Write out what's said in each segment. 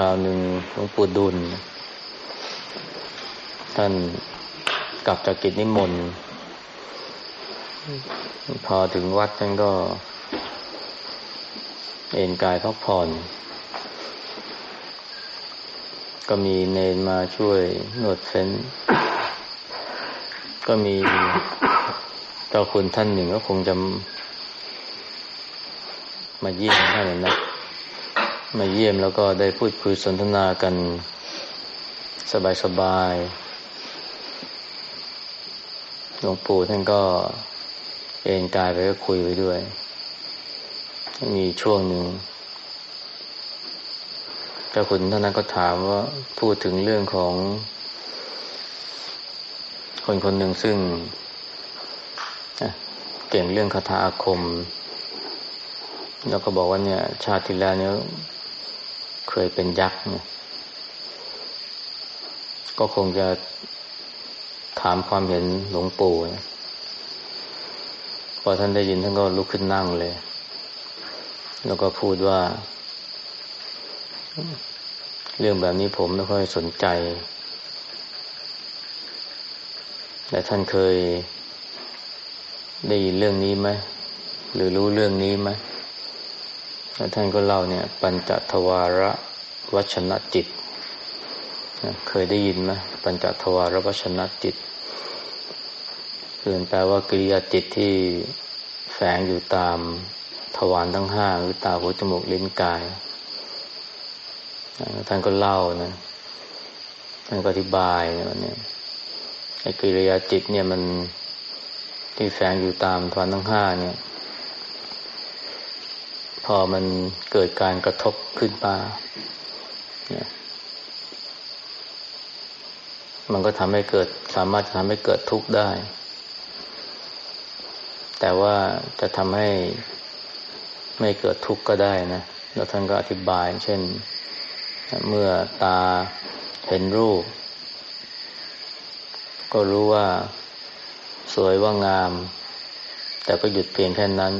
คราวหนึ่งหลวงปู่ดุล ท่านกลับจากกิจนิมนต์พอถึงวัดท่านก็ เอนกายพักผ่อน ก็มีเนนมาช่วยนวดเฟ้น ก็มีเจ้าคุณท่านหนึ่งก็คงจะมาเยี่ยมท่านนะ มาเยี่ยมแล้วก็ได้พูดคุยสนทนากันสบายๆหลวงปู่ท่านก็เอนกายไปก็คุยไปด้วย มีช่วงหนึ่งเจ้าคุณท่านนั้นก็ถามว่าพูดถึงเรื่องของ คนคนหนึ่งซึ่งเก่งเรื่องคาถาอาคม แล้วก็บอกว่าเนี่ย ชาติที่แล้วเนี่ย เคยเป็นยักษ์เนี่ย ก็คงจะถามความเห็นหลวงปู่นะพอท่านได้ยินท่านก็ลุกขึ้นนั่งเลย แล้วก็พูดว่า เรื่องแบบนี้ผมไม่ค่อยสนใจ แต่ท่านเคยได้ยินเรื่องนี้ไหมหรือรู้เรื่องนี้ไหม ท่านก็เล่าเนี่ย ปัญจทวาระวัชนะจิต เคยได้ยินไหมปัญจทวาระวัชนะจิตคือแปลว่ากิริยาจิตที่แฝงอยู่ตามทวารทั้งห้าหรือตาหูจมูกลิ้นกาย ท่านก็เล่านะ ท่านก็อธิบายนะเนี่ยไอ้กิริยาจิตเนี่ยมันที่แฝงอยู่ตามทวารทั้งห้าเนี่ย พอมันเกิดการกระทบขึ้นมามันก็ทำให้เกิด สามารถทำให้เกิดทุกข์ได้ แต่ว่าจะทำให้ไม่เกิดทุกข์ก็ได้นะ แล้วท่านก็อธิบาย เช่น เมื่อตาเห็นรูป ก็รู้ว่าสวยว่างาม แต่ก็หยุดเพียงแค่นั้น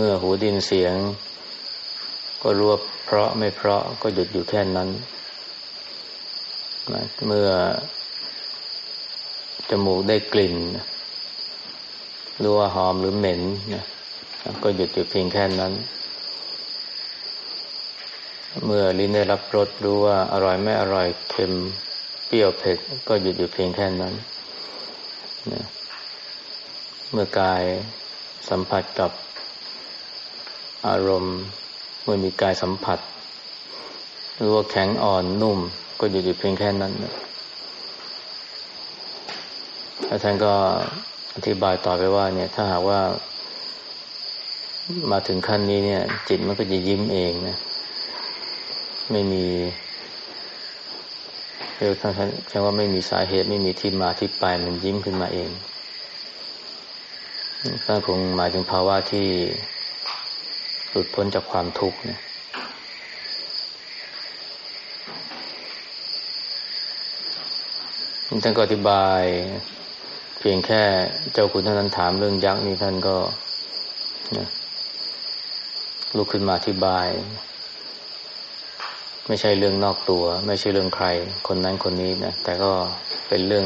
เมื่อหูดินเสียง ก็รู้ว่าเพราะไม่เพราะก็หยุดอยู่แค่นั้น เมื่อจมูกได้กลิ่นรู้ว่าหอมหรือเหม็นนะก็หยุดอยู่เพียงแค่นั้น เมื่อลิ้นได้รับรสรู้ว่าอร่อยไม่อร่อยเค็มเปรี้ยวเผ็ดก็หยุดอยู่เพียงแค่นั้นนะเมื่อกายสัมผัสกับ อารมณ์เมื่อมีกายสัมผัส หรือว่าแข็งอ่อนนุ่ม ก็อยู่อยู่เพียงแค่นั้นแล้วท่านก็อธิบายต่อไปว่า เนี่ย ถ้าหากว่า มาถึงขั้นนี้เนี่ย จิตมันก็จะยิ้มเองนะไม่มีเรียกท่านใช้ว่าไม่มีสาเหตุ ไม่มีที่มาที่ไปมันยิ้มขึ้นมาเองท่านคงหมายถึงภาวะที่ หลุดพ้นจากความทุกข์เนี่ยท่านก็อธิบาย เพียงแค่เจ้าคุณท่านนั้นถามเรื่องยักษ์นี่ท่านก็ลุกขึ้นมาอธิบาย ไม่ใช่เรื่องนอกตัว ไม่ใช่เรื่องใคร คนนั้นคนนี้นะแต่ก็เป็นเรื่อง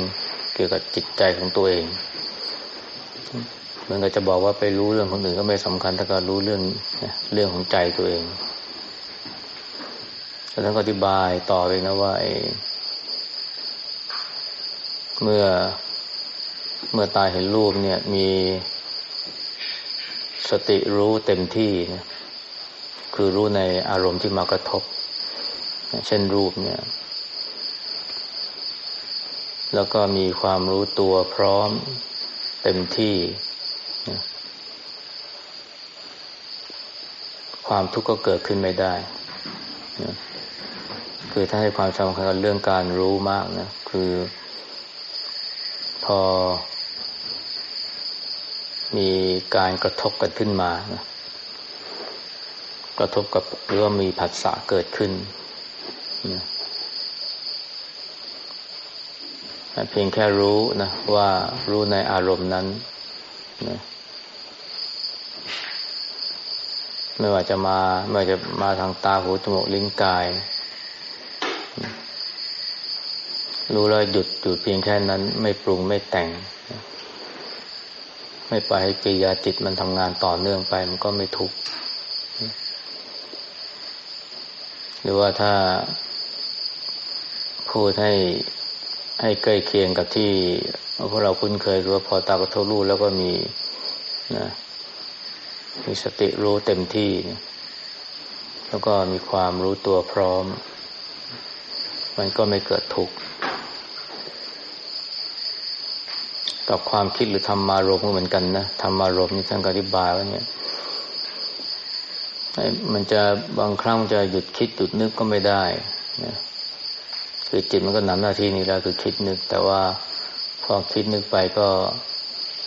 เกี่ยวกับจิตใจของตัวเอง มือนกับจะบอกว่าไปรู้เรื่องคนอื่นก็ไม่สำคัญถ้าก็รู้เรื่องเรื่องของใจตัวเองแล้วท่านก็อธิบายต่อไปนะว่าเมื่อเมื่อตายเห็นรูปเนี่ย มีสติรู้เต็มที่นะคือรู้ในอารมณ์ที่มากระทบ เช่นรูปเนี่ย แล้วก็มีความรู้ตัวพร้อมเต็มที่ ความทุกข์ก็เกิดขึ้นไม่ได้คือถ้าให้ความสำคัญกับเรื่องการรู้มากนะ คือ พอ มีการกระทบกันขึ้นมานะกระทบกับหรือว่ามีผัสสะเกิดขึ้นนะเพียงแค่รู้นะว่ารู้ในอารมณ์นั้นนะ ไม่ว่าจะมาไม่ว่าจะมาทางตาหูจมูกลิ้นกาย รู้แล้วหยุดหยุดเพียงแค่นั้น ไม่ปรุงไม่แต่ง ไม่ปล่อยให้กิยาจิตมันทำงานต่อเนื่องไป มันก็ไม่ทุกข์หรือว่าถ้าพูดให้ให้ใกล้เคียงกับที่พวกเราคุ้นเคยคือว่าพอตากระทบรูแล้วก็มีนะ มีสติรู้เต็มที่ แล้วก็มีความรู้ตัวพร้อม มันก็ไม่เกิดทุกข์กับความคิดหรือธรรมารมก็เหมือนกันนะธรรมารมนี่ท่านอธิบายว่าเนี่ยมันจะบางครั้งจะหยุดคิดหยุดนึกก็ไม่ได้นะคือจิตมันก็นำหน้าที่นี้แล้วคือคิดนึก แต่ว่าพอคิดนึกไปก็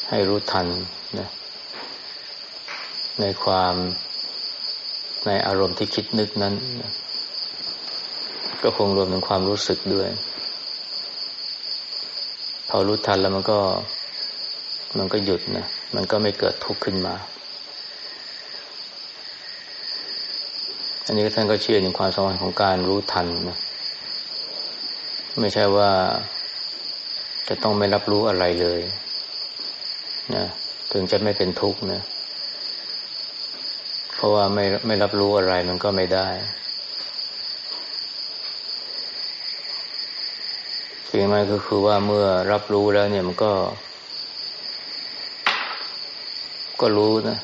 ให้รู้ทันนะ ในความในอารมณ์ที่คิดนึกนั้น ก็คงรวมถึงความรู้สึกด้วย พอรู้ทันแล้วมันก็ มันก็หยุดนะมันก็ไม่เกิดทุกข์ขึ้นมา อันนี้ท่านก็เชื่อในความสำคัญของการรู้ทันนะไม่ใช่ว่าจะต้องไม่รับรู้อะไรเลยนะถึงจะไม่เป็นทุกข์นะ ราะว่าไม่ไม่รับรู้อะไรมันก็ไม่ได้ สิ่งมันก็คือว่าเมื่อรับรู้แล้วเนี่ยมันก็ ก็รู้นะ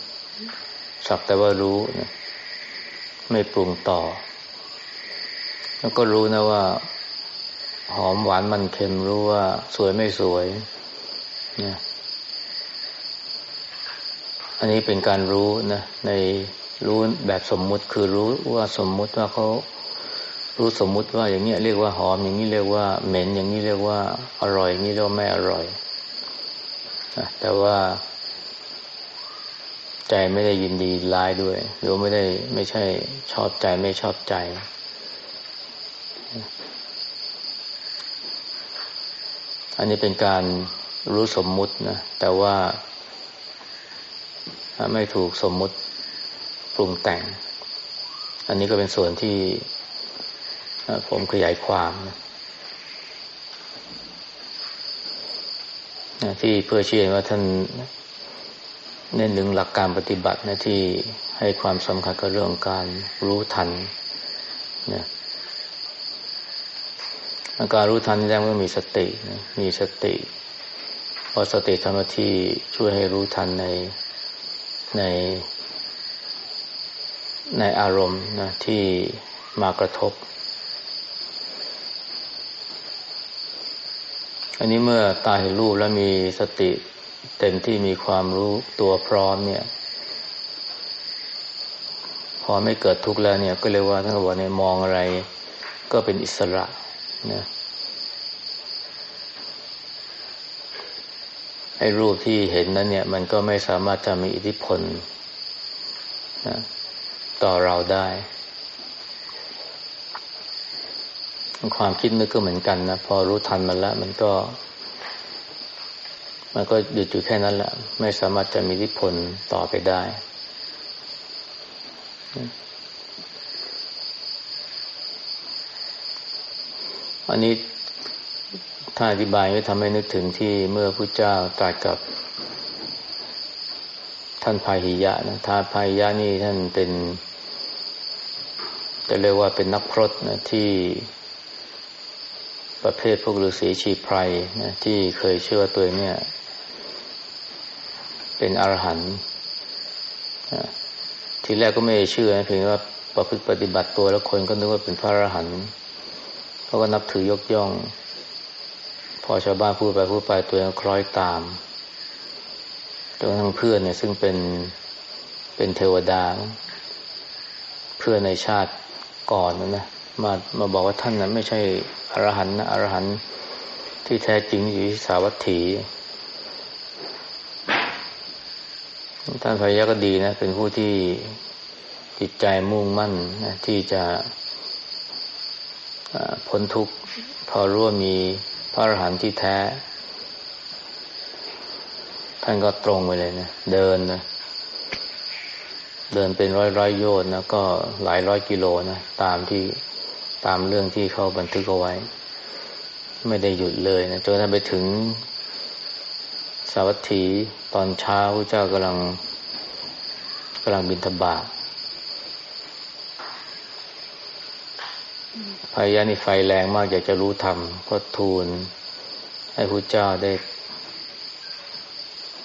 สักแต่ว่ารู้นะไม่ปรุงต่อ แล้วก็รู้นะว่า หอมหวานมันเค็มรู้ว่า สวยไม่สวยเนะอันนี้เป็นการรู้นะใน รู้แบบสมมุติคือรู้ว่าสมมุติว่าเขารู้สมมุติว่าอย่างนี้เรียกว่าหอมอย่างนี้เรียกว่าเหม็นอย่างนี้เรียกว่าอร่อยอย่างนี้เรียกว่าไม่อร่อยแต่ว่า ใจไม่ได้ยินดีร้ายด้วย หรือไม่ได้ไม่ใช่ชอบใจไม่ชอบใจ อันนี้เป็นการรู้สมมุตินะแต่ว่าไม่ถูกสมมุติ ปรุงแต่ง อันนี้ก็เป็นส่วนที่ผมขยายความนะที่เพื่อเชื่อว่าท่านเน้นถึงหลักการปฏิบัตินะที่ให้ความสำคัญกับเรื่องการรู้ทันนะอาการรู้ทันแรกก็มีสตินะมีสติพอสติทำหน้าที่ช่วยให้รู้ทันในใน ในอารมณ์นะที่มากระทบ อันนี้เมื่อตาเห็นรูปแล้วมีสติเต็มที่มีความรู้ตัวพร้อมเนี่ย พอไม่เกิดทุกข์แล้วเนี่ย ก็เรียกว่าท่านบอกเนี่ยมองอะไร ก็เป็นอิสระนะไอ้รูปที่เห็นนั้นเนี่ย มันก็ไม่สามารถจะมีอิทธิพลนะ ต่อเราได้ ความคิดนึกก็เหมือนกันนะพอรู้ทันมันแล้ว มันก็ มันก็หยุดอยู่แค่นั้นแหละไม่สามารถจะมีอิทธิพลต่อไปได้ อันนี้ถ้าอธิบายก็ทำให้นึกถึงที่เมื่อพระเจ้าตรัสกับท่านพาหิยะนะท่านพาหิยะนี่ท่านเป็น จะเรียกว่าเป็นนักพรตนะที่ประเภทพวกฤาษีชีไพรนะที่เคยเชื่อตัวเนี่ย เป็นอรหันต์ทีแรกก็ไม่เชื่อนะเพียงว่าประพฤติปฏิบัติตัวแล้วคนก็นึกว่าเป็นพระอรหันต์เขาก็นับถือยกย่อง พอชาวบ้านพูดไปพูดไปตัวเองคล้อยตามจนทั้งเพื่อนเนี่ยซึ่งเป็นเป็นเทวดา เพื่อนในชาติ ก่อนนะนะมามาบอกว่าท่านนั้นไม่ใช่อรหันต์นะอรหันต์ที่แท้จริงอยู่ที่สาวัตถีท่านพยาก็ดีนะ เป็นผู้ที่จิตใจมุ่งมั่นนะที่จะพ้นทุกข์พอรู้ว่ามีพระอรหันต์ที่แท้ ท่านก็ตรงไปเลยนะ เดินนะ เดินเป็นร้อยร้อยโยชน์นะก็หลายร้อยกิโลนะตามที่ตามเรื่องที่เขาบันทึกเอาไว้ ไม่ได้หยุดเลยนะจนไปถึงสาวัตถีตอนเช้าพระเจ้ากำลังกำลังบินทบาพายานี่ไฟแรงมากอยากจะรู้ธรรมก็ทูลให้พระเจ้าได้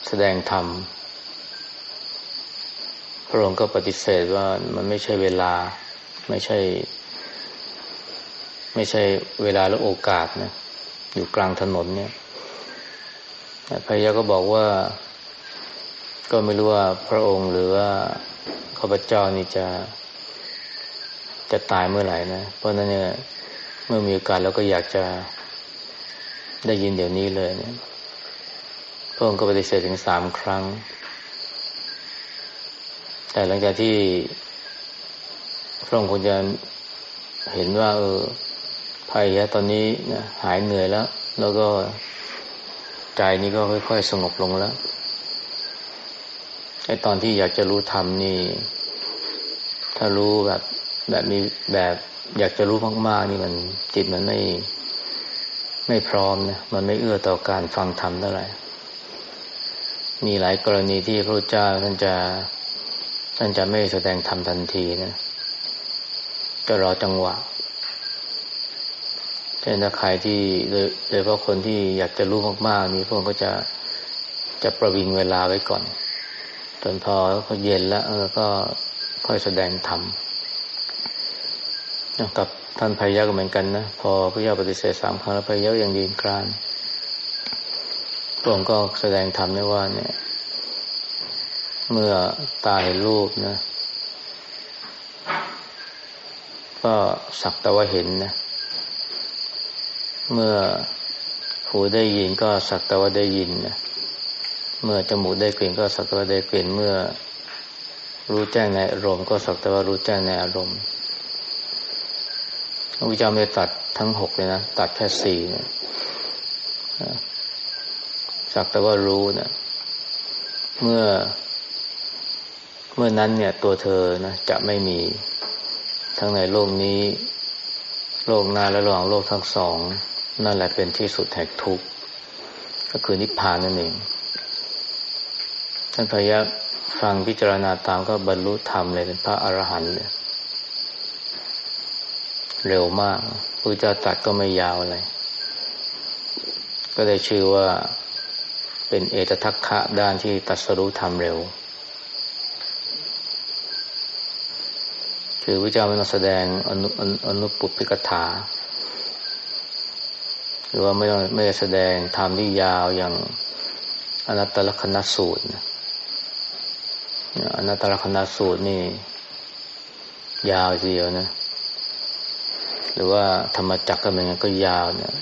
แสดงธรรม พระองค์ก็ปฏิเสธว่ามันไม่ใช่เวลา ไม่ใช่ ไม่ใช่เวลาและโอกาสนะอยู่กลางถนนเนี่ยพายาก็บอกว่า ก็ไม่รู้ว่าพระองค์หรือว่าข้าพเจ้านี่จะ จะตายเมื่อไหร่นะ เพราะนั้นเนี่ยเมื่อมีโอกาสเราก็อยากจะได้ยินเดี๋ยวนี้เลยเนี่ยพระองค์ก็ปฏิเสธถึงสามครั้ง แต่หลังจากที่พระองค์คงจะเห็นว่า เออภัยะตอนนี้นะหายเหนื่อยแล้ว แล้วก็ใจนี้ก็ค่อย ๆ สงบลงแล้วไอ้ตอนที่อยากจะรู้ธรรมนี่ ถ้ารู้แบบ แบบมีแบบ อยากจะรู้มากๆนี่มันจิตมันไม่ ไม่พร้อมนะมันไม่เอื้อต่อการฟังธรรมเท่าไหร่มีหลายกรณีที่พระเจ้าท่านจะ ท่านจะไม่แสดงธรรมทันทีนะจะรอจังหวะเช่นถ้าใครที่โดยเฉพาะคนที่อยากจะรู้มากๆ นี่พวกก็จะจะประวิงเวลาไว้ก่อน จนพอเขาเย็นแล้วเออก็ค่อยแสดงธรรมกับท่านพายะก็เหมือนกันนะ พอพระยาปฏิเสธสามครั้งแล้วพายะยังดีนกรานพระองค์ก็แสดงธรรมได้ว่าเนี่ย เมื่อตาเห็นรูปนะ ก็สักแต่ว่าเห็นนะ เมื่อหูได้ยินก็สักแต่ว่าได้ยินนะ เมื่อจมูกได้กลิ่นก็สักแต่ว่าได้กลิ่น เมื่อรู้แจ้งในอารมณ์ก็สักแต่ว่ารู้แจ้งในอารมณ์พระพุทธเจ้าไม่ตัดทั้งหกเลยนะ ตัดแค่สี่นี่ยสักแต่ว่ารู้นะ เมื่อ เมื่อนั้นเนี่ยตัวเธอนะจะไม่มีทั้งในโลกนี้ โลกหน้าและระหว่างโลกทั้งสอง นั่นแหละเป็นที่สุดแห่งทุกข์ก็คือนิพพานนั่นเองท่านพยาฟังพิจารณาตามก็บรรลุธรรมเลยเป็นพระอรหันต์เลยเร็วมากพระเจ้าตัดก็ไม่ยาวอะไรก็ได้ชื่อว่าเป็นเอตทัคคะด้านที่ตัดสรู้ทำเร็ว คือพระเจ้าไม่ต้องแสดงอนุอนุปุพิกถา หรือว่าไม่ต้องไม่ได้แสดงธรรมที่ยาวอย่างอนัตตลกนัสูตรอนัตตลกนัสูตรนี่ ยาวทีเดียวนะ หรือว่าธรรมจักรก็เหมือนกันก็ยาวเนี่ย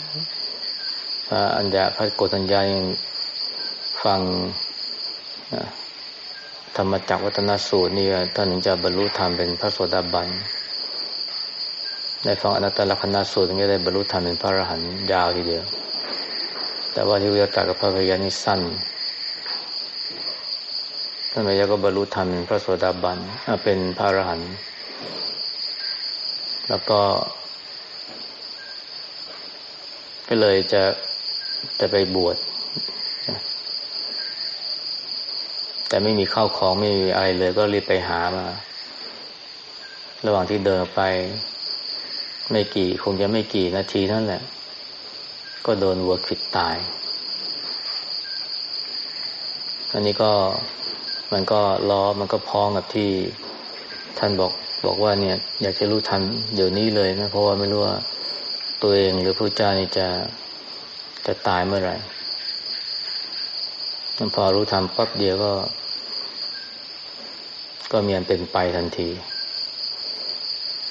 พระอัญญาพระโกตัญญายังฟัง ธรรมจักรวัฒนสูตรนี่ท่านถึงจะบรรลุธรรมเป็นพระโสดาบันได้ฟังอนัตตลกนาสูตรถึงจะได้บรรลุธรรมเป็นพระอรหันต์ยาวทีเดียว แต่ว่าที่วิยาตากับพระพยานี่สั้นท่านพยาก็บรรลุธรรมเป็นพระโสดาบันเป็นพระอรหันต์แล้วก็ ก็เลยจะจะไปบวช แต่ไม่มีข้าวของไม่มีอะไรเลย ก็รีบไปหามา ระหว่างที่เดินไป ไม่กี่ คงจะไม่กี่นาทีนั่นแหละ ก็โดนวัวขิดตายอันนี้ก็มันก็ล้อมันก็พ้องกับที่ท่านบอกบอกว่าเนี่ย อยากจะรู้ทันเดี๋ยวนี้เลยนะ เพราะว่าไม่รู้ว่าตัวเองหรือพระเจ้านี่จะจะตายเมื่อไหร่ พอรู้ทำปั๊บเดียวก็ ก็มีอันเป็นไปทันที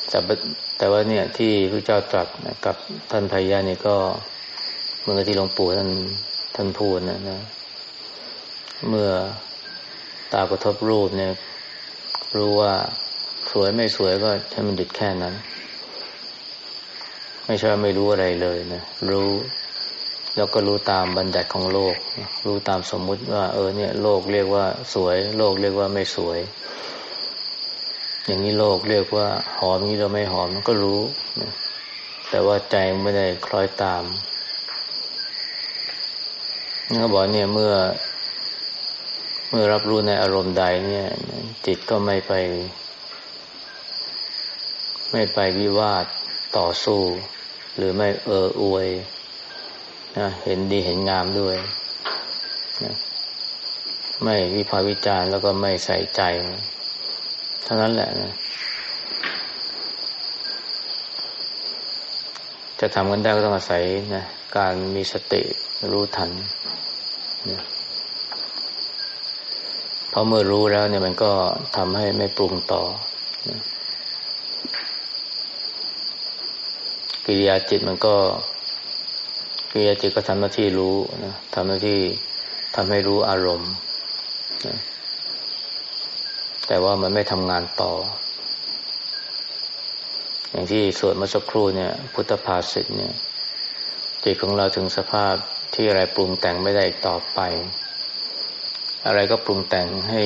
แต่แต่ว่าเนี่ย ที่พระเจ้าตรัสกับท่านพายานี่ก็เมื่อที่หลวงปู่ท่านท่านพูดนะนะ เมื่อตากระทบรูปเนี่ย รู้ว่าสวยไม่สวยก็ให้มันหยุดแค่นั้น ไม่ใช่ไม่รู้อะไรเลยนะ รู้ แล้วก็รู้ตามบัญญัติของโลก รู้ตามสมมุติว่าเออเนี่ย โลกเรียกว่าสวย โลกเรียกว่าไม่สวย อย่างนี้โลกเรียกว่า หอมนี้เราไม่หอมก็รู้ แต่ว่าใจไม่ได้คล้อยตามนี่เขาบอกเนี่ยเมื่อ เมื่อรับรู้ในอารมณ์ใดเนี่ย จิตก็ไม่ไป ไม่ไปวิวาทต่อสู้ หรือไม่เอออวย นะเห็นดีเห็นงามด้วยนะไม่วิพากษ์วิจารณ์แล้วก็ไม่ใส่ใจเท่านั้นแหละนะจะทำกันได้ก็ต้องอาศัยนะการมีสติรู้ทันนะเพราะเมื่อรู้แล้วเนี่ยมันก็ทำให้ไม่ปรุงต่อนะกิริยาจิตมันก็ กิริยาจิตก็ทำหน้าที่รู้นะทำหน้าที่ทำให้รู้อารมณ์นะแต่ว่ามันไม่ทำงานต่อ อย่างที่สวดเมื่อสักครู่เนี่ย พุทธภาษิตเนี่ย จิตของเราถึงสภาพที่อะไรปรุงแต่งไม่ได้ต่อไป อะไรก็ปรุงแต่งให้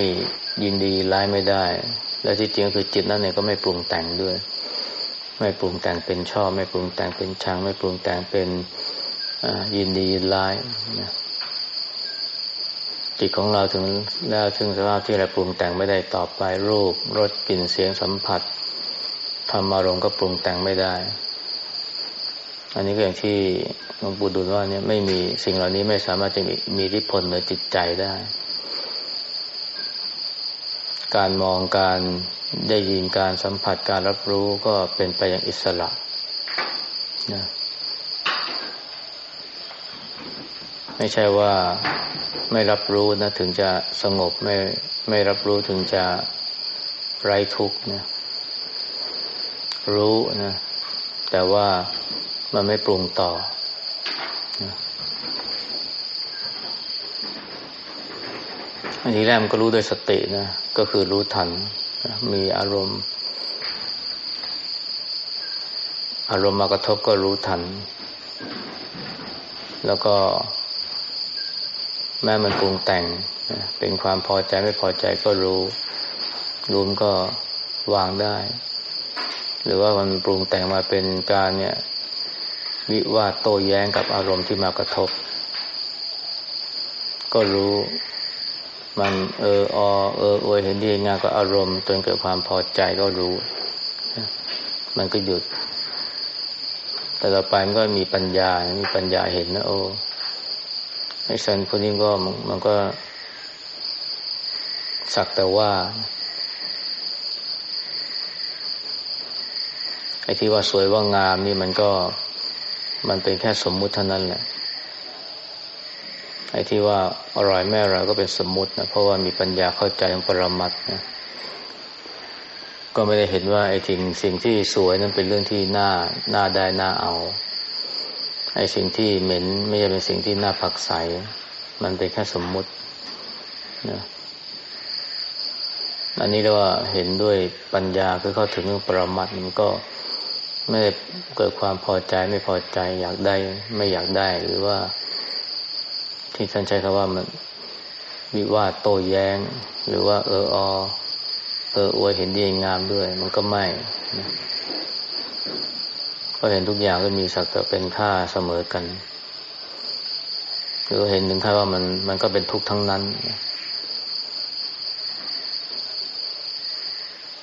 ยินดีร้ายไม่ได้ และที่จริงก็คือจิตนั่นเองก็ไม่ปรุงแต่งด้วย ไม่ปรุงแต่งเป็นชอบ ไม่ปรุงแต่งเป็นชัง ไม่ปรุงแต่งเป็น ยินดียินร้ายนะจิตของเราถึงแล้วถึงสภาพที่เราปรุงแต่งไม่ได้ต่อไปรูปรสกลิ่นเสียงสัมผัสธรรมารมณ์ก็ปรุงแต่งไม่ได้ อันนี้ก็อย่างที่หลวงปู่ดูลว่าเนี่ยไม่มีสิ่งเหล่านี้ไม่สามารถจะมีมีอิทธิพลเหนือจิตใจได้ การมองการได้ยินการสัมผัสการรับรู้ก็เป็นไปอย่างอิสระนะ ไม่ใช่ว่าไม่รับรู้นะถึงจะสงบไม่ไม่รับรู้ถึงจะไร้ทุกข์นะรู้นะ แต่ว่ามันไม่ปรุงต่อนะอันนี้แรกมันก็รู้ด้วยสตินะ ก็คือรู้ทันนะมีอารมณ์ อารมณ์มากระทบก็รู้ทัน แล้วก็ แม้มันปรุงแต่งเป็นความพอใจไม่พอใจก็รู้ รู้มก็วางได้ หรือว่ามันปรุงแต่งมาเป็นการเนี่ย วิวาโต้แย้งกับอารมณ์ที่มากระทบ ก็รู้มันเอออเอออวยเห็นดีงานก็อารมณ์จนเกิดความพอใจก็รู้ มันก็หยุด แต่ต่อไปมันก็มีปัญญา มีปัญญาเห็นนะโอ้ ไอ้สันคนนี้ก็มันก็ สักแต่ว่าไอ้ที่ว่าสวยว่างามนี่มันก็มันเป็นแค่สมมุติเท่านั้นแหละไอ้ที่ว่าอร่อยแม่อร่อยก็เป็นสมมุตินะเพราะว่ามีปัญญาเข้าใจของปรมัตนะก็ไม่ได้เห็นว่าไอ้สิ่งสิ่งที่สวยนั้นเป็นเรื่องที่น่าน่าได้น่าเอา ไอ้สิ่งที่เหม็นไม่ใช่เป็นสิ่งที่น่าผักใส มันเป็นแค่สมมุตินะอันนี้เรียกว่าเห็นด้วยปัญญาคือเข้าถึงเรื่องปรมัตมันก็ไม่ได้เกิดความพอใจไม่พอใจอยากได้ไม่อยากได้หรือว่า ที่ท่านใช้คำว่ามันวิวาโต้แย้ง หรือว่าเอออเอออวยเห็นดีงามด้วย มันก็ไม่นะ ก็เห็นทุกอย่างก็มีสักแต่เป็นค่าเสมอกันหรือเห็นถึงค่าว่ามันมันก็เป็นทุกข์ทั้งนั้น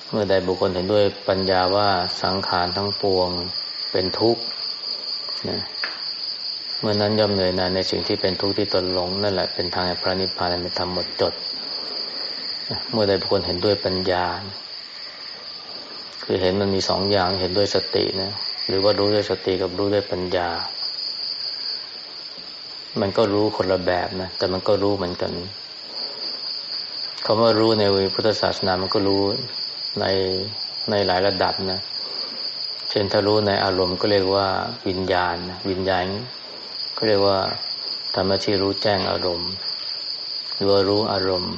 เมื่อใดบุคคลเห็นด้วยปัญญาว่าสังขารทั้งปวงเป็นทุกข์นะเมื่อนั้นย่อมเหนื่อยนานในสิ่งที่เป็นทุกข์ที่ตนหลงนั่นแหละเป็นทางแห่งพระนิพพานเป็นธรรมหมดจด เมื่อใดบุคคลเห็นด้วยปัญญา คือเห็นมันมีสองอย่างเห็นด้วยสตินะ หรือว่ารู้ด้วยสติกับรู้ด้วยปัญญา มันก็รู้คนละแบบนะ แต่มันก็รู้เหมือนกันคำว่ารู้ในพุทธศาสนามันก็รู้ในในหลายระดับนะ เช่นถ้ารู้ในอารมณ์ก็เรียกว่าวิญญาณนะวิญญาณก็เรียกว่าธรรมที่รู้แจ้งอารมณ์ หรือว่ารู้อารมณ์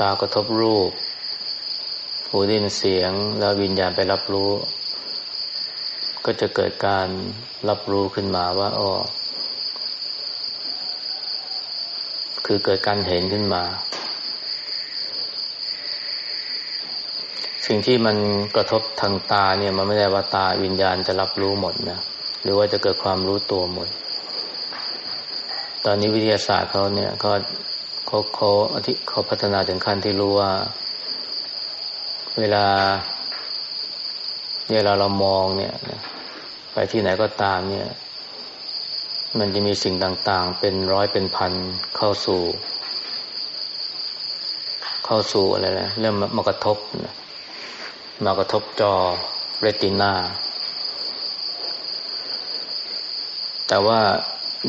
ตากระทบรูป หูได้ยินเสียงแล้ววิญญาณไปรับรู้ ก็จะเกิดการรับรู้ขึ้นมาว่าอ๋อคือเกิดการเห็นขึ้นมา สิ่งที่มันกระทบทางตาเนี่ย มันไม่ได้ว่าตาวิญญาณจะรับรู้หมดนะหรือว่าจะเกิดความรู้ตัวหมด ตอนนี้วิทยาศาสตร์เขาเนี่ยเขาเขาเขาเขาพัฒนาถึงขั้นที่รู้ว่า เวลา เวลาเรามองเนี่ย ไปที่ไหนก็ตามเนี่ย มันจะมีสิ่งต่างๆ เป็นร้อยเป็นพันเข้าสู่ เข้าสู่อะไรนะเริ่มมากระทบนะมากระทบจอเรตินาแต่ว่า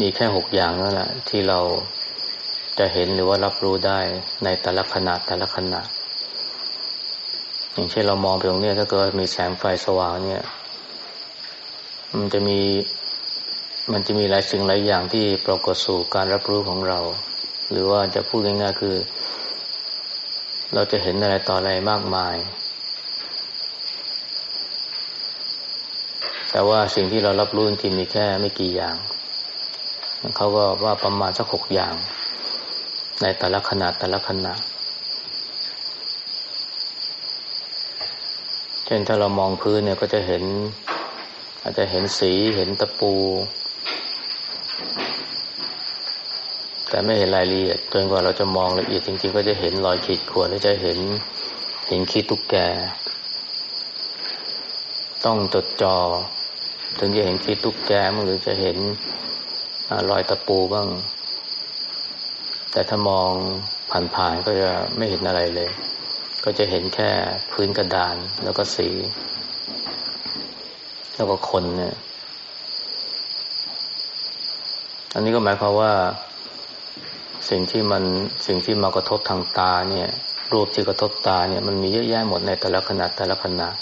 มีแค่หกอย่างนั่นแหละที่เราจะเห็นหรือว่ารับรู้ได้ในแต่ละขณะแต่ละขณะ อย่างเช่นเรามองไปตรงนี้ถ้าเกิดมีแสงไฟสว่างเนี่ย มันจะมี มันจะมีหลายสิ่งหลายอย่างที่ปรากฏสู่การรับรู้ของเรา หรือว่าจะพูดง่ายๆคือ เราจะเห็นอะไรต่ออะไรมากมาย แต่ว่าสิ่งที่เรารับรู้จริงมีแค่ไม่กี่อย่างเขาก็ว่าประมาณสักหกอย่าง ในแต่ละขนาดแต่ละขณะเช่นถ้าเรามองพื้นเนี่ยก็จะเห็น อาจจะเห็นสีเห็นตะปู แต่ไม่เห็นรายละเอียดจนกว่าเราจะมองละเอียดจริง ๆ ก็จะเห็นรอยขีดข่วนหรือจะเห็นเห็นขีดตุ๊กแก ต้องจดจอ่อถึงจะเห็นขีดตุ๊กแกมั้งหรือจะเห็นรอยตะปูบ้าง แต่ถ้ามองผ่านๆก็จะไม่เห็นอะไรเลย ก็จะเห็นแค่พื้นกระดานแล้วก็สี แล้วก็คนเนี่ย อันนี้ก็หมายความว่า สิ่งที่มันสิ่งที่มากระทบทางตาเนี่ย รูปที่กระทบตาเนี่ย มันมีเยอะแยะหมดในแต่ละขนาดแต่ละขนาด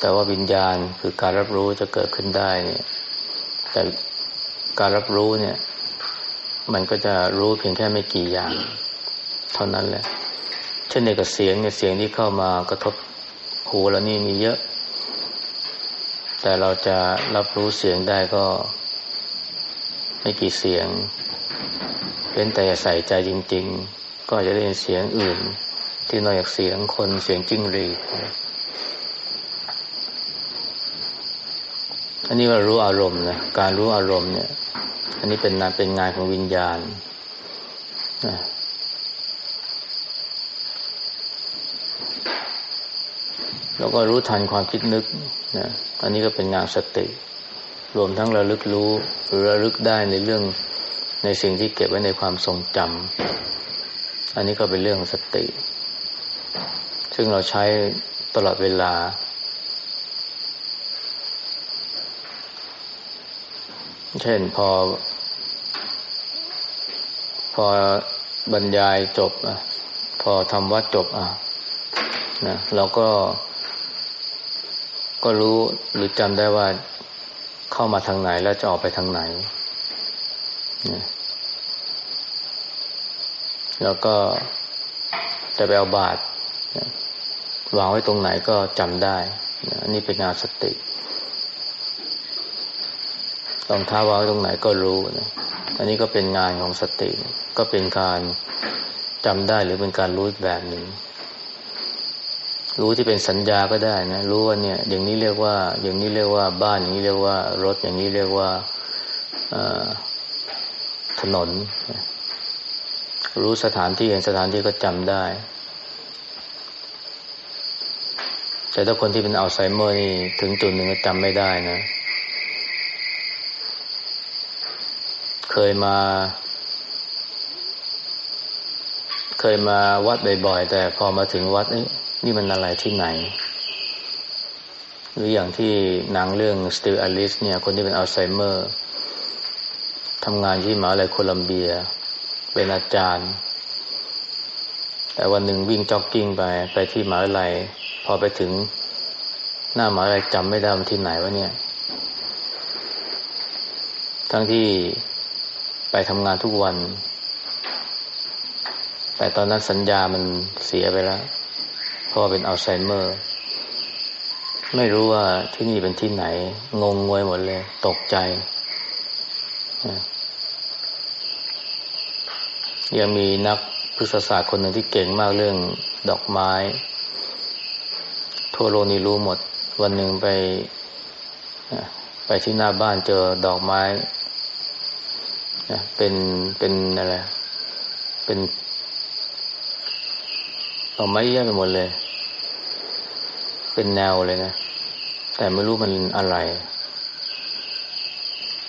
แต่ว่าวิญญาณคือการรับรู้จะเกิดขึ้นได้เนี่ยแต่การรับรู้เนี่ย มันก็จะรู้เพียงแค่ไม่กี่อย่าง เท่านั้นแหละ เช่นในกับเสียงเนี่ยเสียงที่เข้ามากระทบหูแล้วนี่มีเยอะ แต่เราจะรับรู้เสียงได้ก็ ไม่กี่เสียง เป็นแต่ใส่ใจจริง ๆ ก็จะได้ยินเสียงอื่น ที่นอกจากเสียงคนเสียงจิ้งหรีดอันนี้ว่ารู้อารมณ์นะการรู้อารมณ์เนี่ย อันนี้เป็นงานเป็นงานของวิญญาณนะ แล้วก็รู้ทันความคิดนึกนะอันนี้ก็เป็นงานสติ รวมทั้งระลึกรู้หรือระลึกได้ในเรื่องในสิ่งที่เก็บไว้ในความทรงจำอันนี้ก็เป็นเรื่องสติ ซึ่งเราใช้ตลอดเวลา เช่นพอ พอบรรยายจบอะพอทำวัดจบอะนะเราก็ ก็รู้หรือจำได้ว่าเข้ามาทางไหนแล้วจะออกไปทางไหน แล้วก็จะไปเอาบาตรวางไว้ตรงไหนก็จำได้อันนี้เป็นงานสติรองเท้าวางตรงไหนก็รู้นะอันนี้ก็เป็นงานของสติ ก็เป็นการจำได้หรือเป็นการรู้แบบหนึ่ง รู้ที่เป็นสัญญาก็ได้นะ รู้ว่าเนี่ย อย่างนี้เรียกว่า อย่างนี้เรียกว่าบ้านอย่างนี้เรียกว่ารถอย่างนี้เรียกว่าถนน รู้สถานที่เห็นสถานที่ก็จำได้ แต่ถ้าคนที่เป็นอัลไซเมอร์นี่ถึงจุดหนึ่งก็จำไม่ได้นะ เคยมา เคยมาวัดบ่อยๆแต่พอมาถึงวัดนี่ นี่มันอะไรที่ไหน หรืออย่างที่หนังเรื่อง Still Alice เนี่ย คนที่เป็นอัลไซเมอร์ทำงานที่มหาลัยโคลัมเบีย เป็นอาจารย์ แต่วันหนึ่งวิ่งจ็อกกิ้งไป ไปที่มหาลัย พอไปถึงหน้ามหาลัยจำไม่ได้มันที่ไหนวะเนี่ย ทั้งที่ไปทำงานทุกวัน แต่ตอนนั้นสัญญามันเสียไปแล้ว พราะเป็นอัลไซเมอร์ ไม่รู้ว่าที่นี่เป็นที่ไหน งงงวยหมดเลย ตกใจ ยังมีนักพฤกษศาสตร์คนหนึ่งที่เก่งมากเรื่องดอกไม้ ทั่วโลกนี้รู้หมด วันหนึ่งไป ไปที่หน้าบ้านเจอดอกไม้เป็นเป็นอะไรเป็นดอกไม้เยอะไปหมดเลย เป็นแนวเลยนะ แต่ไม่รู้มันอะไร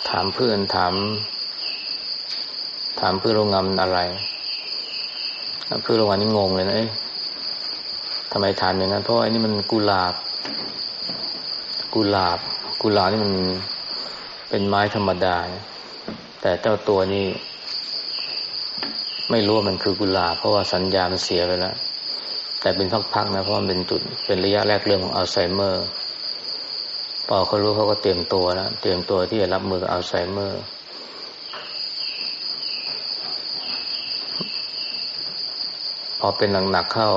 ถามเพื่อนถาม ถามเพื่อนโรงงานอะไร เพื่อนโรงงานนี่งงเลยนะเอ๊ะทำไมถามอย่างนั้น เพราะไอันนี้มันกุหลาบ กุหลาบ กุหลาบนี่มันเป็นไม้ธรรมดา แต่เจ้าตัวนี้ไม่รู้ว่ามันคือกุหลาบ เพราะว่าสัญญามันเสียไปแล้ว แต่เป็นพักๆนะเพราะมันเป็นจุดเป็นระยะแรกเรื่องของอัลไซเมอร์พอเขารู้เขาก็เตรียมตัวแล้วเตรียมตัวที่จะรับมือกับอัลไซเมอร์ พอเป็นหนักๆเข้า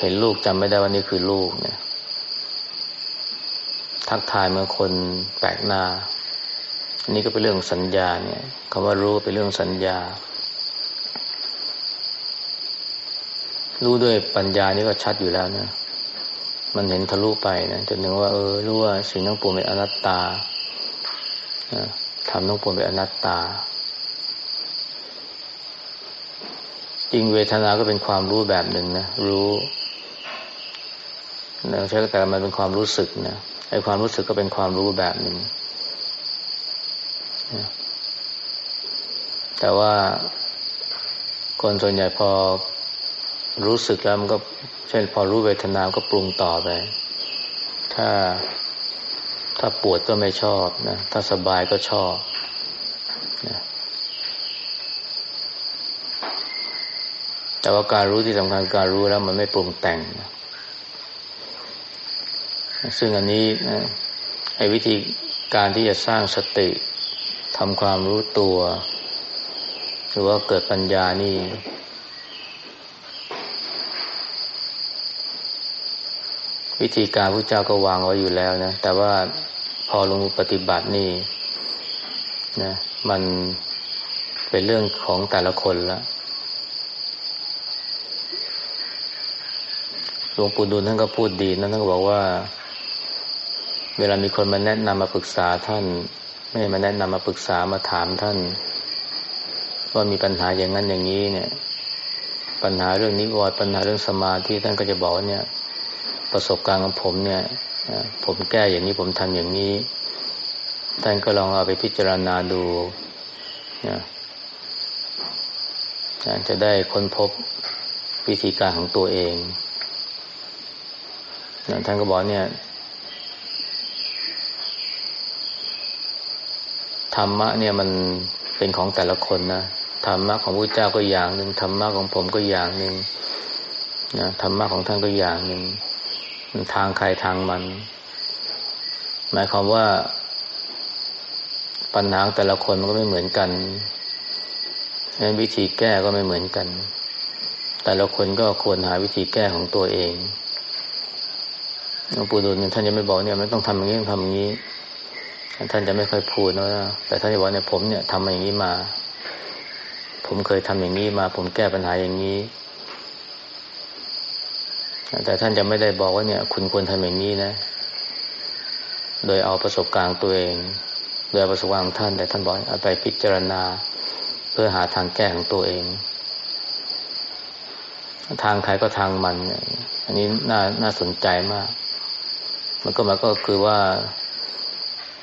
เห็นลูกจำไม่ได้ว่านี่คือลูกเนี่ย ทักทายเมื่อคนแปลกหน้า นี่ก็เป็นเรื่องสัญญาเนี่ยคำว่ารู้เป็นเรื่องสัญญา รู้ด้วยปัญญานี่ก็ชัดอยู่แล้วนะ มันเห็นทะลุไปนะจนถึงว่า เออรู้ว่าสิ่งทั้งปวงเป็นอนัตตาทำทั้งปวงเป็นอนัตตา จริงเวทนาก็เป็นความรู้แบบหนึ่งนะรู้ใช้แต่มันเป็นความรู้สึกนะไอ้ความรู้สึกก็เป็นความรู้แบบหนึ่งแต่ว่าคนส่วนใหญ่พอ รู้สึกแล้วมันก็ เช่น พอรู้เวทนาก็ปรุงต่อไป ถ้าถ้าปวดก็ไม่ชอบนะถ้าสบายก็ชอบนะแต่ว่าการรู้ที่สำคัญการรู้แล้วมันไม่ปรุงแต่งนะซึ่งอันนี้ไอ้วิธีการที่จะสร้างสติทำความรู้ตัว หรือว่าเกิดปัญญานี่ วิธีการพระเจ้าก็วางไว้อยู่แล้วนะ แต่ว่าพอลงปฏิบัตินี่นะมันเป็นเรื่องของแต่ละคนละหลวงปู่ดูลท่านก็พูดดีนะท่านก็บอกว่า เวลามีคนมาแนะนำมาปรึกษาท่าน ไม่มาแนะนำมาปรึกษามาถามท่าน ว่ามีปัญหาอย่างนั้นอย่างนี้เนี่ย ปัญหาเรื่องนิวรณ์ปัญหาเรื่องสมาธิท่านก็จะบอกว่าเนี่ย ประสบการณ์ของผมเนี่ยผมแก้อย่างนี้ผมทำอย่างนี้ ท่านก็ลองเอาไปพิจารณาดูนะจะได้ค้นพบวิธีการของตัวเองท่านก็บอกเนี่ยธรรมะเนี่ยมันเป็นของแต่ละคนนะธรรมะของพระเจ้าก็อย่างหนึ่งธรรมะของผมก็อย่างหนึ่งนะธรรมะของท่านก็อย่างหนึ่ง ทางใครทางมัน หมายความว่า ปัญหาแต่ละคนมันก็ไม่เหมือนกันงั้นวิธีแก้ก็ไม่เหมือนกัน แต่ละคนก็ควรหาวิธีแก้ของตัวเองหลวงปู่ดูลท่านยังไม่บอกเนี่ยไม่ต้องทำอย่างนี้ต้องทำอย่างนี้ ท่านจะไม่ค่อยพูดนะแต่ท่านจะบอกเนี่ยผมเนี่ยทำอย่างนี้มา ผมเคยทำอย่างนี้มา ผมแก้ปัญหาอย่างนี้ แต่ท่านจะไม่ได้บอกว่าเนี่ย คุณควรทำอย่างนี้นะ โดยเอาประสบการณ์ตัวเอง โดยประสบการณ์ของท่าน แต่ท่านบอกเอาไปพิจารณา เพื่อหาทางแก้ของตัวเอง ทางใครก็ทางมัน อันนี้น่าน่าสนใจมาก มันก็มาก็คือว่า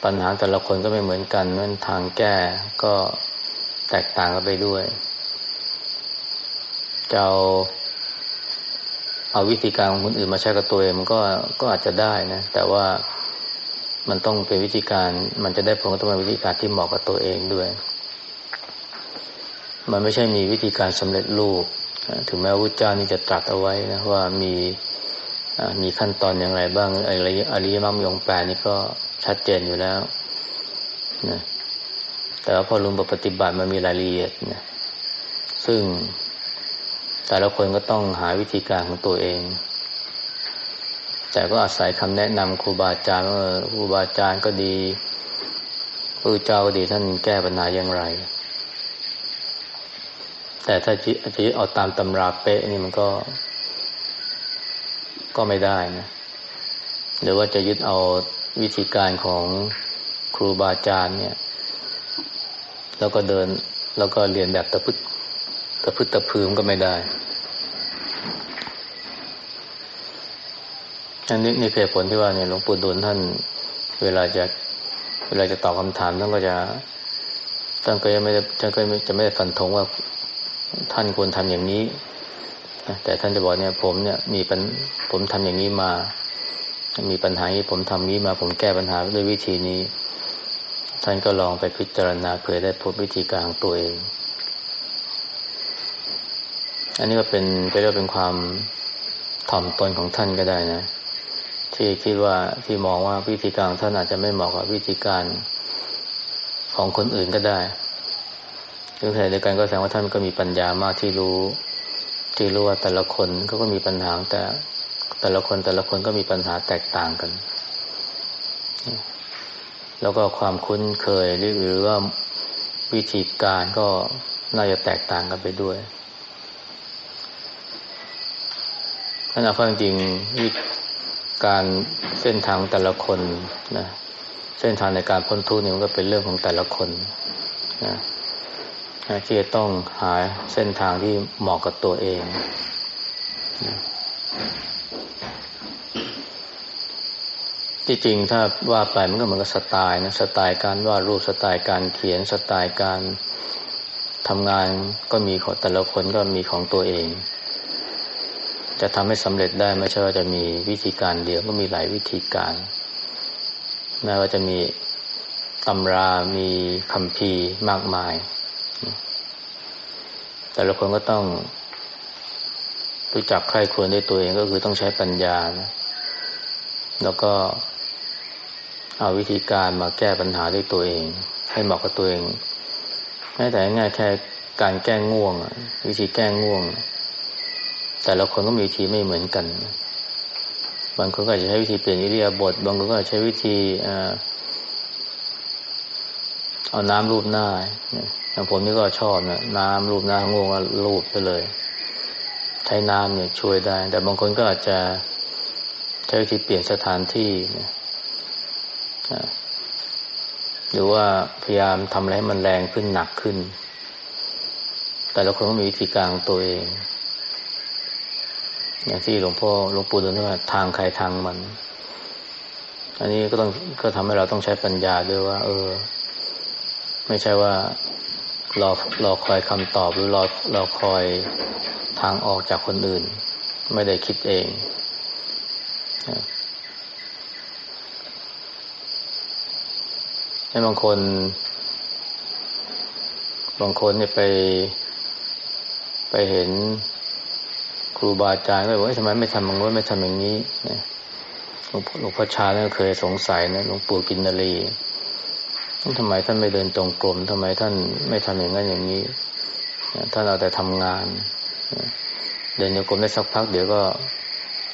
ปัญหาแต่ละคนก็ไม่เหมือนกันนั่นทางแก้ก็แตกต่างกันไปด้วยจะเอา เอาวิธีการของคนอื่นมาใช้กับตัวเองมันก็ก็อาจจะได้นะ แต่ว่ามันต้องเป็นวิธีการ มันจะได้ผลก็ต้องเป็นวิธีการที่เหมาะกับตัวเองด้วย มันไม่ใช่มีวิธีการสำเร็จรูปถึงแม้ว่าเจ้านี่จะตรัสเอาไว้นะว่ามีมีขั้นตอนอย่างไรบ้างอริยอริยมรรคยงแปดนี่ก็ชัดเจนอยู่แล้วนะแต่ว่าพอลงปฏิบัติมันมีรายละเอียดนะซึ่ง แต่ละคนก็ต้องหาวิธีการของตัวเอง แต่ก็อาศัยคำแนะนำครูบาอาจารย์ว่าครูบาอาจารย์ก็ดีพระเจ้าก็ดีท่านแก้ปัญหาอย่างไร แต่ถ้าจะจะเอาตามตำราเป๊ะนี่มันก็ ก็ไม่ได้นะ หรือว่าจะยึดเอาวิธีการของครูบาอาจารย์เนี่ย แล้วก็เดินแล้วก็เรียนแบบตะพึด ตะพึดตะพืมก็ไม่ได้อันนี้นี่เหตุผลที่ว่าเนี่ยหลวงปู่ดูลท่าน เวลาจะเวลาจะตอบคำถามท่านก็จะท่านก็ยังไม่ได้ท่านก็จะไม่ได้ฟันธงว่าท่านควรทำอย่างนี้แต่ท่านจะบอกเนี่ย ผมเนี่ยมีปัญผมทำอย่างนี้มา มีปัญหานี้ผมทำนี้มา ผมแก้ปัญหาด้วยวิธีนี้ ท่านก็ลองไปพิจารณาเผื่อได้พบวิธีการของตัวเอง อันนี้ก็เป็นจะเรียกเป็นความถ่อมตนของท่านก็ได้นะ ที่คิดว่าที่มองว่าวิธีการท่านอาจจะไม่เหมาะกับวิธีการของคนอื่นก็ได้หรือแถเดียวกันก็แสดงว่าท่านก็มีปัญญามากที่รู้ ที่รู้ว่าแต่ละคนเขาก็มีปัญหาแต่แต่ละคนแต่ละคนก็มีปัญหาแตกต่างกัน แล้วก็ความคุ้นเคยหรือว่าวิธีการก็น่าจะแตกต่างกันไปด้วย ขณะฟังจริงการเส้นทางแต่ละคนนะเส้นทางในการพ้นทุกข์นี่มันก็เป็นเรื่องของแต่ละคนนะที่จะต้องหาเส้นทางที่เหมาะกับตัวเองที่จริงถ้าว่าไปมันก็เหมือนกับสไตล์นะสไตล์การวาดรูปสไตล์การเขียนสไตล์การทำงานก็มีของแต่ละคนก็มีของตัวเอง จะทำให้สำเร็จได้ไม่ใช่ว่าจะมีวิธีการเดียวก็มีหลายวิธีการ แม้ว่าจะมีตำรามีคำพีมากมาย แต่ละคนก็ต้อง รู้จักใครควรด้วยตัวเองก็คือต้องใช้ปัญญานะแล้วก็เอาวิธีการมาแก้ปัญหาด้วยตัวเอง ให้เหมาะกับตัวเองแม้แต่ง่ายแค่การแก้ง่วง วิธีแก้ง่วง แต่ละคนก็มีวิธีไม่เหมือนกัน บางคนก็จะใช้วิธีเปลี่ยนอิริยาบถบางคนก็ใช้วิธีเอาน้ำรูปหน้าอย่างผมนี่ก็ชอบนะน้ำรูปหน้าง่วงก็รูปไปเลย ใช้น้ำเนี่ยช่วยได้ แต่บางคนก็อาจจะใช้วิธีเปลี่ยนสถานที่นะหรือว่าพยายามทำอะไรให้มันแรงขึ้นหนักขึ้น แต่ละคนก็มีวิธีการของตัวเอง อย่างที่หลวงพ่อหลวงปู่ดูลว่าทางใครทางมัน อันนี้ก็ต้องก็ทำให้เราต้องใช้ปัญญาด้วยว่า เออ ไม่ใช่ว่ารอรอคอยคำตอบหรือรอรอคอยทางออกจากคนอื่น ไม่ได้คิดเองให้บางคน บางคนเนี่ยไปไปเห็น รูบาอาจารย์ก็บอกว่าทำไมไม่ทำอย่างนี้ไม่ทำอย่างนี้หลวงหลวงพ่อชาเนี่ยเคยสงสัยนะหลวงปู่กินนารีทำไมท่านไม่เดินตรงกลมทำไมท่านไม่ทำอย่างนั้นอย่างนี้ท่านเอาแต่ทำงาน เดินโยกลมได้สักพัก เดี๋ยวก็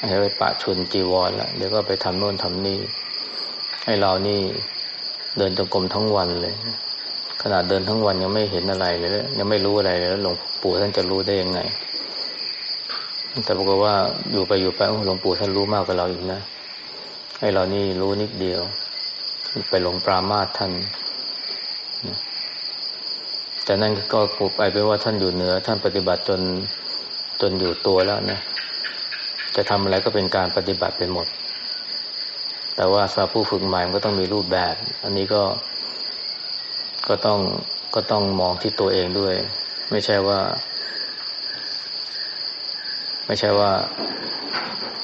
ให้ไปปะชุนจีวรละเดี๋ยวก็ไปทำโน่นทำนี่ให้เรานี่เดินจงกรมทั้งวันเลย ขนาดเดินทั้งวันยังไม่เห็นอะไรเลย ยังไม่รู้อะไรเลยแล้วหลวงปู่ท่านจะรู้ได้ยังไง แต่บอกว่าอยู่ไปอยู่ไปหลวงปู่ท่านรู้มากกว่าเราอีกนะให้เรานี่รู้นิดเดียว ไปหลงปรามาทท่านแต่นั่นก็ผูกไปไปว่าท่านอยู่เหนือ ท่านปฏิบัติจนจนอยู่ตัวแล้วนะจะทำอะไรก็เป็นการปฏิบัติไปหมด แต่ว่าสำหรับผู้ฝึกใหม่มันก็ต้องมีรูปแบบ อันนี้ก็ก็ต้องก็ต้องมองที่ตัวเองด้วย ไม่ใช่ว่า ไม่ใช่ว่า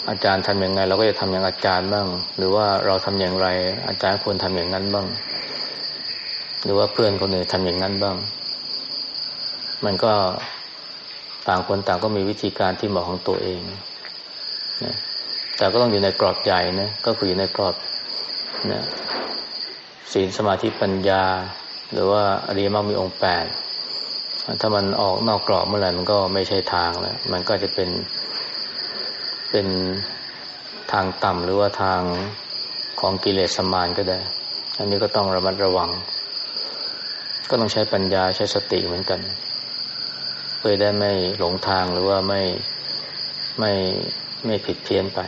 อาจารย์ทำอย่างไง เราก็จะทำอย่างอาจารย์บ้าง หรือว่าเราทำอย่างไร อาจารย์ควรทำอย่างนั้นบ้าง หรือว่าเพื่อนคนอื่นทำอย่างนั้นบ้าง มันก็ต่างคนต่างก็มีวิธีการที่เหมาะของตัวเองนะแต่ก็ต้องอยู่ในกรอบใหญ่นะก็คืออยู่ในกรอบนะศีลสมาธิปัญญา หรือว่าอริยมรรคมีองค์แปด ถ้ามันออกนอกกรอบเมื่อไหร่มันก็ไม่ใช่ทางแล้วมันก็จะเป็นเป็นทางต่ำหรือว่าทางของกิเลสสมานก็ได้ อันนี้ก็ต้องระมัดระวัง ก็ต้องใช้ปัญญาใช้สติเหมือนกัน เพื่อได้ไม่หลงทางหรือว่าไม่ไม่ไม่ผิดเพี้ยนไป